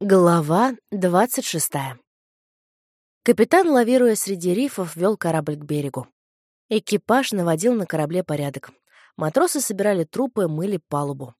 Глава двадцать шестая. Капитан, лавируя среди рифов, вел корабль к берегу. Экипаж наводил на корабле порядок. Матросы собирали трупы, мыли палубу.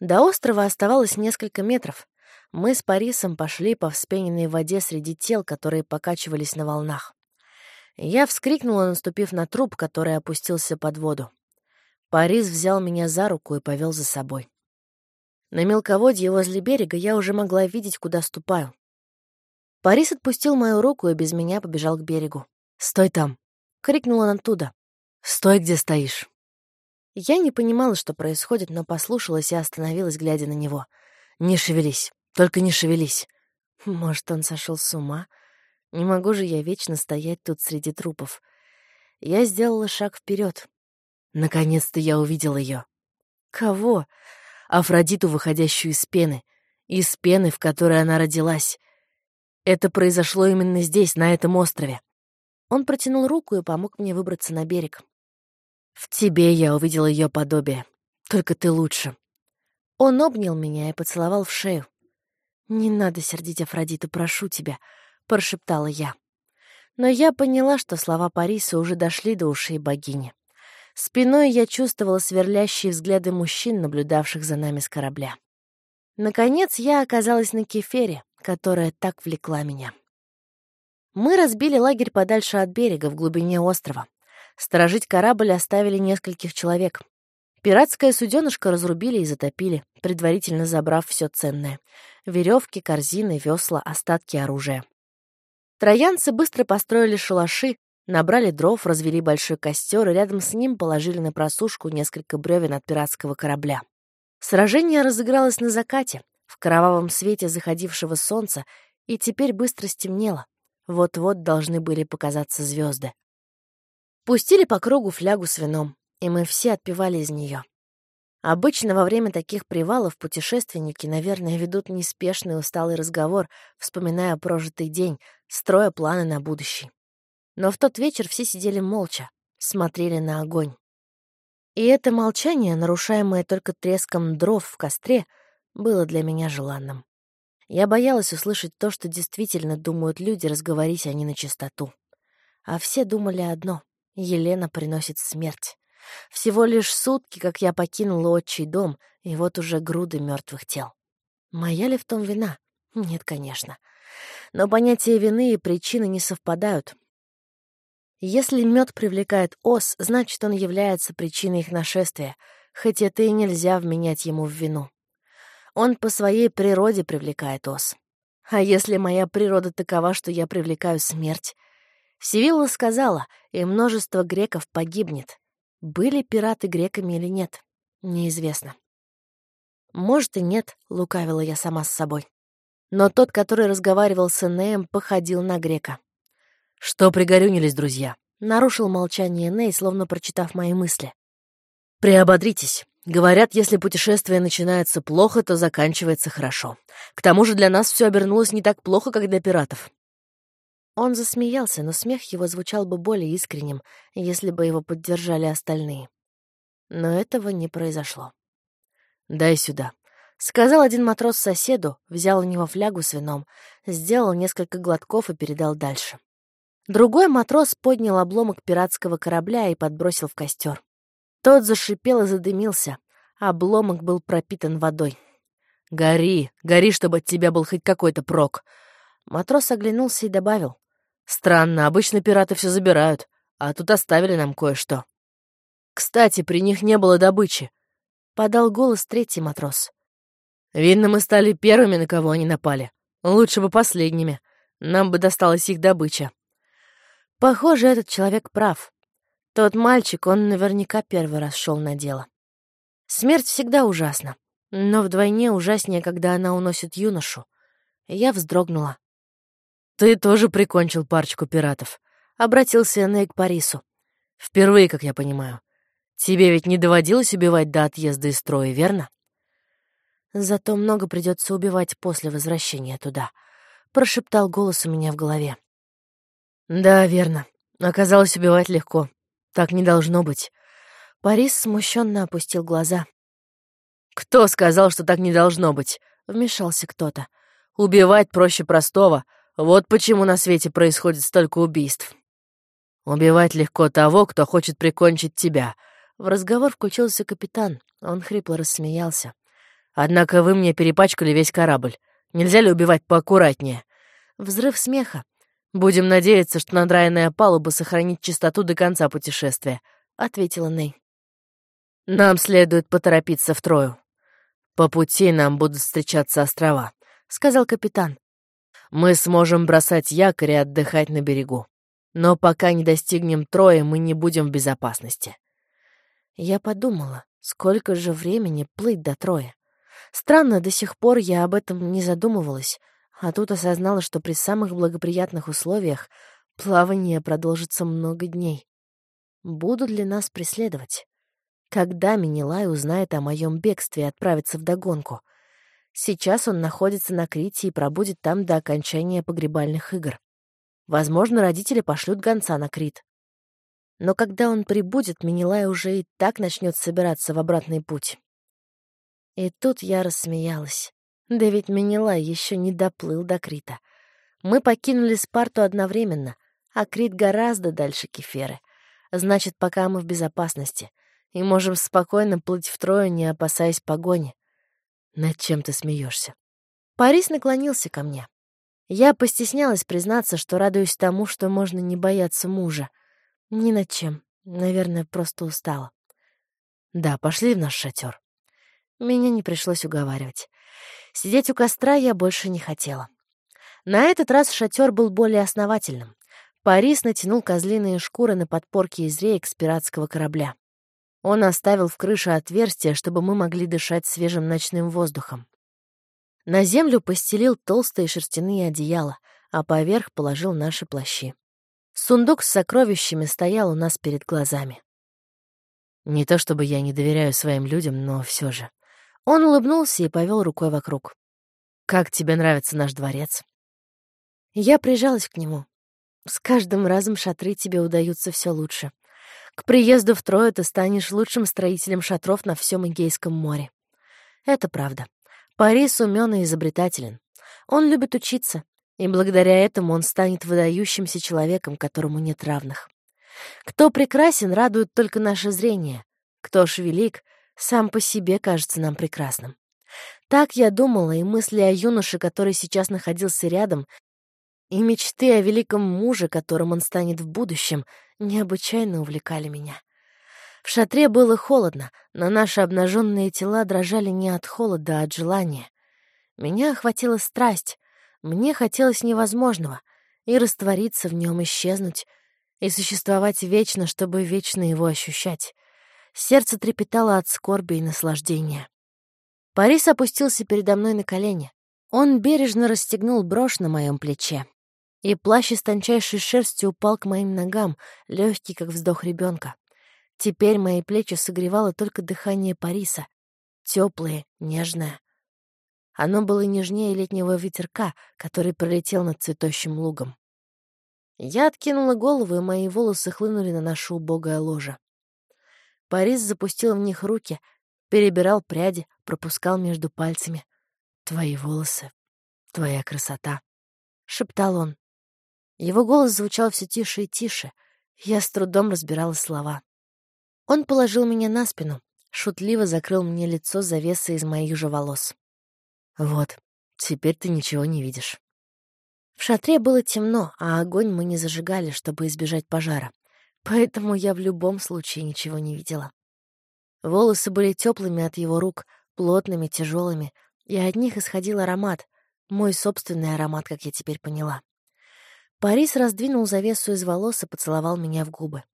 До острова оставалось несколько метров. Мы с Парисом пошли по вспененной воде среди тел, которые покачивались на волнах. Я вскрикнула, наступив на труп, который опустился под воду. Парис взял меня за руку и повел за собой. На мелководье возле берега я уже могла видеть, куда ступаю. Парис отпустил мою руку и без меня побежал к берегу. «Стой там!» — крикнул он оттуда. «Стой, где стоишь!» Я не понимала, что происходит, но послушалась и остановилась, глядя на него. «Не шевелись, только не шевелись!» Может, он сошел с ума? Не могу же я вечно стоять тут среди трупов. Я сделала шаг вперед. Наконец-то я увидела ее. «Кого?» Афродиту, выходящую из пены, из пены, в которой она родилась. Это произошло именно здесь, на этом острове. Он протянул руку и помог мне выбраться на берег. В тебе я увидел ее подобие, только ты лучше. Он обнял меня и поцеловал в шею. «Не надо сердить Афродиту, прошу тебя», — прошептала я. Но я поняла, что слова Париса уже дошли до ушей богини. Спиной я чувствовала сверлящие взгляды мужчин, наблюдавших за нами с корабля. Наконец я оказалась на кефере, которая так влекла меня. Мы разбили лагерь подальше от берега, в глубине острова. Сторожить корабль оставили нескольких человек. Пиратское суденышко разрубили и затопили, предварительно забрав все ценное — веревки, корзины, весла, остатки оружия. Троянцы быстро построили шалаши, Набрали дров, развели большой костер и рядом с ним положили на просушку несколько бревен от пиратского корабля. Сражение разыгралось на закате, в кровавом свете заходившего солнца, и теперь быстро стемнело. Вот-вот должны были показаться звезды. Пустили по кругу флягу с вином, и мы все отпивали из нее. Обычно во время таких привалов путешественники, наверное, ведут неспешный усталый разговор, вспоминая прожитый день, строя планы на будущее. Но в тот вечер все сидели молча, смотрели на огонь. И это молчание, нарушаемое только треском дров в костре, было для меня желанным. Я боялась услышать то, что действительно думают люди, разговорить они на чистоту. А все думали одно — Елена приносит смерть. Всего лишь сутки, как я покинула отчий дом, и вот уже груды мертвых тел. Моя ли в том вина? Нет, конечно. Но понятия вины и причины не совпадают, если мед привлекает ос, значит, он является причиной их нашествия, хоть это и нельзя вменять ему в вину. Он по своей природе привлекает ос. А если моя природа такова, что я привлекаю смерть? Сивилла сказала, и множество греков погибнет. Были пираты греками или нет, неизвестно. Может и нет, лукавила я сама с собой. Но тот, который разговаривал с Энеем, походил на грека. «Что пригорюнились, друзья?» — нарушил молчание Ней, словно прочитав мои мысли. «Приободритесь. Говорят, если путешествие начинается плохо, то заканчивается хорошо. К тому же для нас все обернулось не так плохо, как для пиратов». Он засмеялся, но смех его звучал бы более искренним, если бы его поддержали остальные. Но этого не произошло. «Дай сюда», — сказал один матрос соседу, взял у него флягу с вином, сделал несколько глотков и передал дальше. Другой матрос поднял обломок пиратского корабля и подбросил в костер. Тот зашипел и задымился. Обломок был пропитан водой. «Гори, гори, чтобы от тебя был хоть какой-то прок!» Матрос оглянулся и добавил. «Странно, обычно пираты все забирают, а тут оставили нам кое-что». «Кстати, при них не было добычи», — подал голос третий матрос. «Видно, мы стали первыми, на кого они напали. Лучше бы последними. Нам бы досталась их добыча». Похоже, этот человек прав. Тот мальчик, он наверняка первый раз шел на дело. Смерть всегда ужасна, но вдвойне ужаснее, когда она уносит юношу. Я вздрогнула. «Ты тоже прикончил парочку пиратов», — обратился Эней к Парису. «Впервые, как я понимаю. Тебе ведь не доводилось убивать до отъезда из строя, верно?» «Зато много придется убивать после возвращения туда», — прошептал голос у меня в голове. Да, верно. Оказалось, убивать легко. Так не должно быть. Парис смущенно опустил глаза. «Кто сказал, что так не должно быть?» — вмешался кто-то. «Убивать проще простого. Вот почему на свете происходит столько убийств». «Убивать легко того, кто хочет прикончить тебя». В разговор включился капитан. Он хрипло рассмеялся. «Однако вы мне перепачкали весь корабль. Нельзя ли убивать поаккуратнее?» Взрыв смеха. «Будем надеяться, что надраенная палуба сохранит чистоту до конца путешествия», — ответила Ней. «Нам следует поторопиться в Трою. По пути нам будут встречаться острова», — сказал капитан. «Мы сможем бросать якорь и отдыхать на берегу. Но пока не достигнем Трои, мы не будем в безопасности». Я подумала, сколько же времени плыть до Трои. Странно, до сих пор я об этом не задумывалась, а тут осознала, что при самых благоприятных условиях плавание продолжится много дней. Будут ли нас преследовать? Когда Минилай узнает о моем бегстве и отправится в догонку? Сейчас он находится на Крите и пробудет там до окончания погребальных игр. Возможно, родители пошлют гонца на Крит. Но когда он прибудет, Минилай уже и так начнет собираться в обратный путь. И тут я рассмеялась. Да ведь Менелай еще не доплыл до Крита. Мы покинули Спарту одновременно, а Крит гораздо дальше Кеферы. Значит, пока мы в безопасности и можем спокойно плыть втрое, не опасаясь погони. Над чем ты смеешься? Парис наклонился ко мне. Я постеснялась признаться, что радуюсь тому, что можно не бояться мужа. Ни над чем. Наверное, просто устала. Да, пошли в наш шатер. Меня не пришлось уговаривать. Сидеть у костра я больше не хотела. На этот раз шатер был более основательным. Парис натянул козлиные шкуры на подпорки из рейк с пиратского корабля. Он оставил в крыше отверстие, чтобы мы могли дышать свежим ночным воздухом. На землю постелил толстые шерстяные одеяла, а поверх положил наши плащи. Сундук с сокровищами стоял у нас перед глазами. Не то чтобы я не доверяю своим людям, но все же. Он улыбнулся и повел рукой вокруг. «Как тебе нравится наш дворец?» Я прижалась к нему. С каждым разом шатры тебе удаются все лучше. К приезду в Трою ты станешь лучшим строителем шатров на всем Эгейском море. Это правда. Парис умен и изобретателен. Он любит учиться, и благодаря этому он станет выдающимся человеком, которому нет равных. Кто прекрасен, радует только наше зрение. Кто ж велик, сам по себе кажется нам прекрасным. Так я думала, и мысли о юноше, который сейчас находился рядом, и мечты о великом муже, которым он станет в будущем, необычайно увлекали меня. В шатре было холодно, но наши обнаженные тела дрожали не от холода, а от желания. Меня охватила страсть, мне хотелось невозможного — и раствориться в нем, исчезнуть, и существовать вечно, чтобы вечно его ощущать. Сердце трепетало от скорби и наслаждения. Парис опустился передо мной на колени. Он бережно расстегнул брошь на моем плече. И плащ из тончайшей шерсти упал к моим ногам, легкий, как вздох ребенка. Теперь мои плечи согревало только дыхание Париса, теплое, нежное. Оно было нежнее летнего ветерка, который пролетел над цветущим лугом. Я откинула голову, и мои волосы хлынули на нашу убогое ложе. Парис запустил в них руки, перебирал пряди, пропускал между пальцами. «Твои волосы, твоя красота», — шептал он. Его голос звучал все тише и тише. Я с трудом разбирала слова. Он положил меня на спину, шутливо закрыл мне лицо завесой из моих же волос. «Вот, теперь ты ничего не видишь». В шатре было темно, а огонь мы не зажигали, чтобы избежать пожара поэтому я в любом случае ничего не видела. Волосы были теплыми от его рук, плотными, тяжелыми, и от них исходил аромат, мой собственный аромат, как я теперь поняла. Парис раздвинул завесу из волос и поцеловал меня в губы.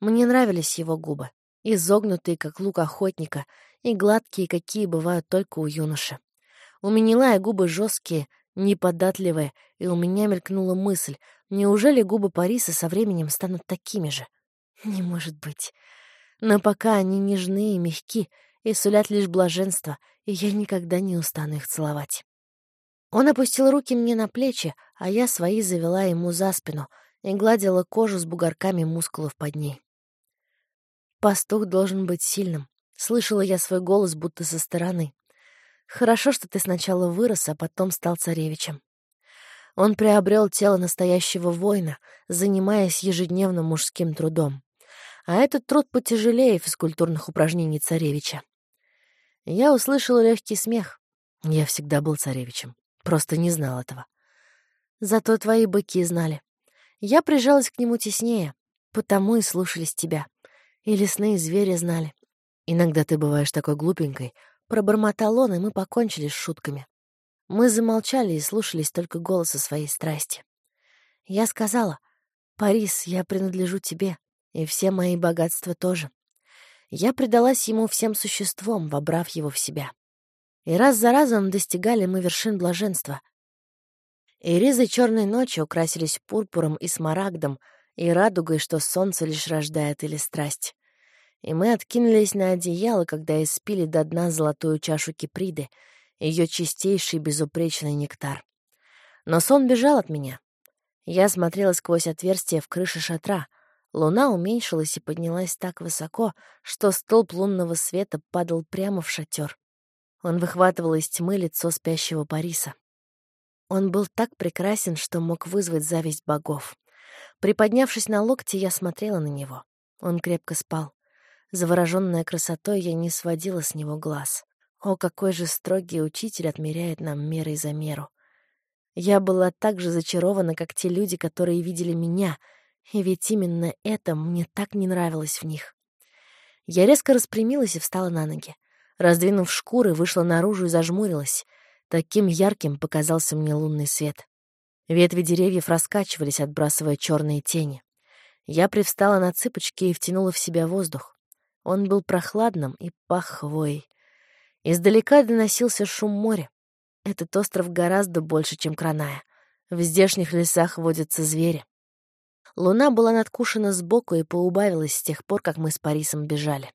Мне нравились его губы, изогнутые, как лук охотника, и гладкие, какие бывают только у юноши. У Менелая губы жесткие, неподатливые, и у меня мелькнула мысль, Неужели губы Париса со временем станут такими же? Не может быть. Но пока они нежны и мягки, и сулят лишь блаженство, и я никогда не устану их целовать. Он опустил руки мне на плечи, а я свои завела ему за спину и гладила кожу с бугорками мускулов под ней. Пастух должен быть сильным. Слышала я свой голос будто со стороны. Хорошо, что ты сначала вырос, а потом стал царевичем. Он приобрел тело настоящего воина, занимаясь ежедневно мужским трудом. А этот труд потяжелее физкультурных упражнений царевича. Я услышала легкий смех. Я всегда был царевичем, просто не знал этого. Зато твои быки знали. Я прижалась к нему теснее, потому и слушались тебя. И лесные звери знали. Иногда ты бываешь такой глупенькой. Пробормотал он, и мы покончили с шутками. Мы замолчали и слушались только голоса своей страсти. Я сказала, «Парис, я принадлежу тебе, и все мои богатства тоже». Я предалась ему всем существом, вобрав его в себя. И раз за разом достигали мы вершин блаженства. И ризы черной ночи украсились пурпуром и смарагдом, и радугой, что солнце лишь рождает или страсть. И мы откинулись на одеяло, когда испили до дна золотую чашу киприды — ее чистейший безупречный нектар. Но сон бежал от меня. Я смотрела сквозь отверстие в крыше шатра. Луна уменьшилась и поднялась так высоко, что столб лунного света падал прямо в шатер. Он выхватывал из тьмы лицо спящего Париса. Он был так прекрасен, что мог вызвать зависть богов. Приподнявшись на локти, я смотрела на него. Он крепко спал. Завороженная красотой, я не сводила с него глаз. О, какой же строгий учитель отмеряет нам мерой за меру. Я была так же зачарована, как те люди, которые видели меня, и ведь именно это мне так не нравилось в них. Я резко распрямилась и встала на ноги. Раздвинув шкуры, вышла наружу и зажмурилась. Таким ярким показался мне лунный свет. Ветви деревьев раскачивались, отбрасывая черные тени. Я привстала на цыпочки и втянула в себя воздух. Он был прохладным и пах хвоей. Издалека доносился шум моря. Этот остров гораздо больше, чем Краная. В здешних лесах водятся звери. Луна была надкушена сбоку и поубавилась с тех пор, как мы с Парисом бежали.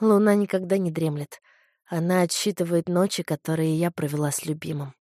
Луна никогда не дремлет. Она отсчитывает ночи, которые я провела с любимым.